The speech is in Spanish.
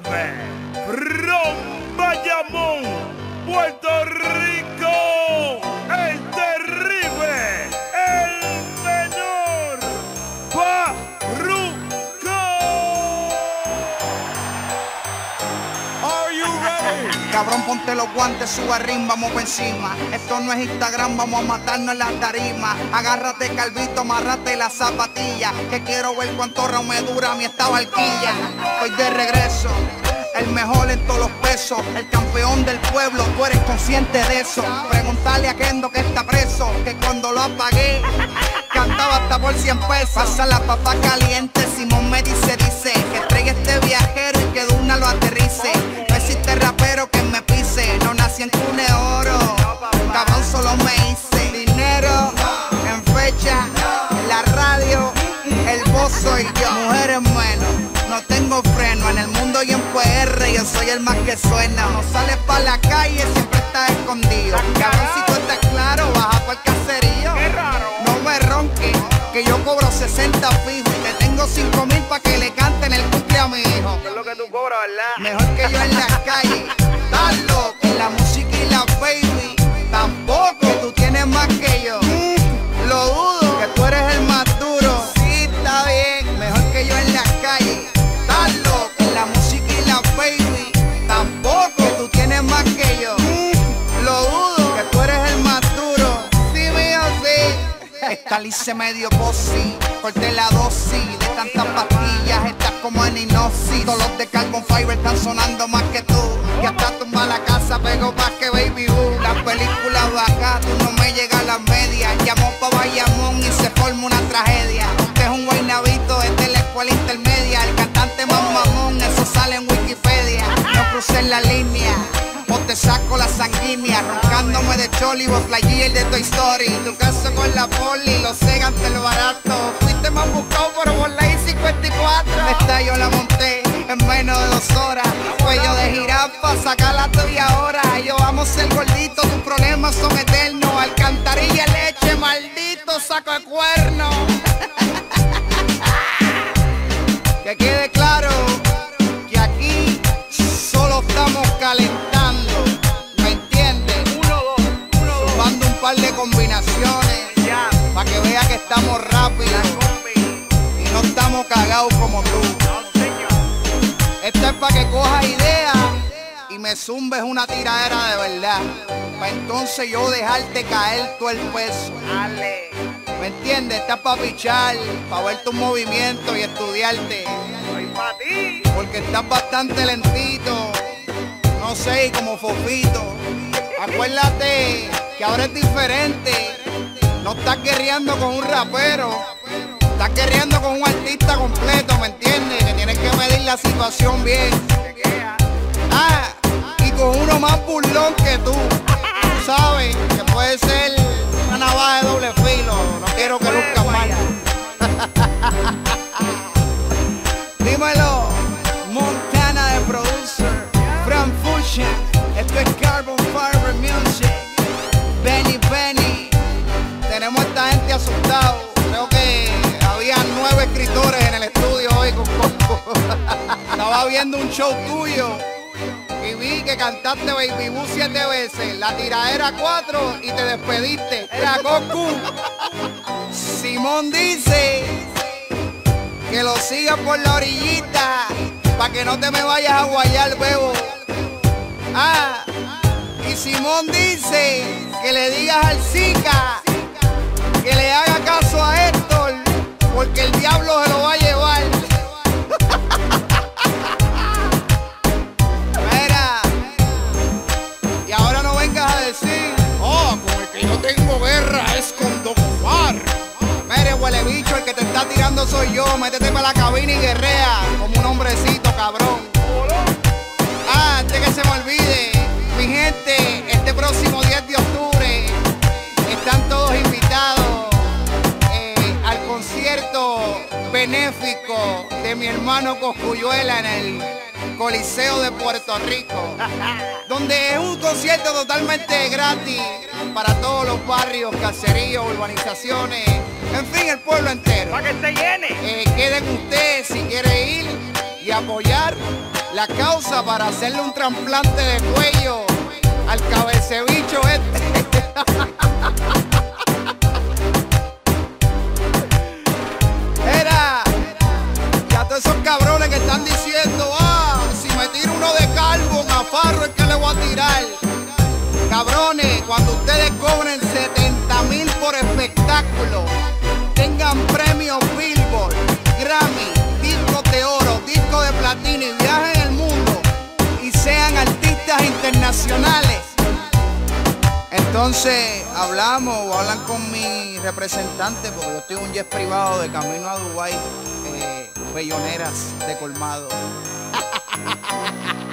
informe. From Puerto Rico, el terrible, el menor, Farruko. Are you ready? Cabrón, ponte los guantes, suba rim, vamos por encima. Esto no es Instagram, vamos a matarnos en la tarima. Agárrate, calvito, amarrate la zapatilla. Que quiero ver cuánto me dura mi esta barquilla. Estoy de regreso. El campeón del pueblo, tú eres consciente de eso. Preguntarle a Kendo que está preso, que cuando lo apagué, cantaba hasta por 100 pesos. Pasa la papa caliente, Simón me dice, dice, que traiga este viajero y que de una lo aterrice. No existe rapero que me pise, no nací en cune oro, cabrón solo me hice. Dinero, en fecha, en la radio, el voz soy yo. Yo soy el más que suena. No sales pa' la calle, siempre estás escondido. Cabrón, si tú estás claro, baja pa' el caserío. No me ronques, que yo cobro 60 fijos y te tengo 5 mil pa' que le canten el cumple a mi hijo. Es lo que tú cobras, ¿verdad? Mejor que yo en la calle. Sí. Esta lice medio posi, corté la dosis de tantas pastillas, estás como en hipnosis. Todos los de Carbon Fiber están sonando más que tú. Y hasta tumba la casa, pego más que Baby Boo. Las películas tú te saco la sanguínea, roncándome de Choli, vos el de Toy Story. Tu caso con la poli, lo sé ante lo barato. Fuiste más buscado, por ley 54. Esta yo la monté en menos de dos horas. Cuello de jirafa, saca la tuya ahora. Yo vamos a ser gorditos, tus problemas son eternos. Alcantarilla leche, maldito saco de cuerno. para que cojas idea y me zumbes una tiradera de verdad. Para entonces yo dejarte caer todo el peso. Dale. ¿Me entiendes? Estás para pichar, para ver tu movimiento y estudiarte. Soy para ti. Porque estás bastante lentito. No sé, como fofito. Acuérdate que ahora es diferente. No estás guerreando con un rapero. Estás guerreando con un artista completo, ¿me entiendes? Medir la situación bien. Ah, y con uno más burlón que tú. Tú sabes que puede ser una navaja de doble filo. No quiero que luzca mal. Dímelo, Montana de producer, Fran Fusion, esto es Carbon Fiber Music, Benny Benny, tenemos esta gente asustado, creo que había nueve escritores en el estudio hoy con Coco. Estaba viendo un show tuyo y vi que cantaste Baby Boo siete veces, la tiradera cuatro y te despediste. Goku. Simón dice que lo sigas por la orillita, pa' que no te me vayas a guayar, bebo. Ah, y Simón dice que le digas al Zika que le haga caso a Héctor, está tirando soy yo. Métete para la cabina y guerrea como un hombrecito, cabrón. Ah, antes que se me olvide, mi gente, este próximo 10 de octubre están todos invitados eh, al concierto benéfico de mi hermano Coscuyuela en el Coliseo de Puerto Rico, donde es un concierto totalmente gratis para todos los barrios, caseríos, urbanizaciones, en fin, el pueblo entero. Para que se llene. Eh, queden ustedes si quiere ir y apoyar la causa para hacerle un trasplante de cuello al cabecebicho este. Era, y a todos esos cabrones que están diciendo, ah, si me tiro uno de calvo, mafarro es que le voy a tirar. Cabrones, cuando ustedes cobren 70 mil por espectáculo, tengan premios Billboard, Grammy, discos de oro, discos de platino y viajen el mundo y sean artistas internacionales. Entonces hablamos o hablan con mi representante porque yo estoy un jet privado de camino a Dubai, eh, belloneras de colmado.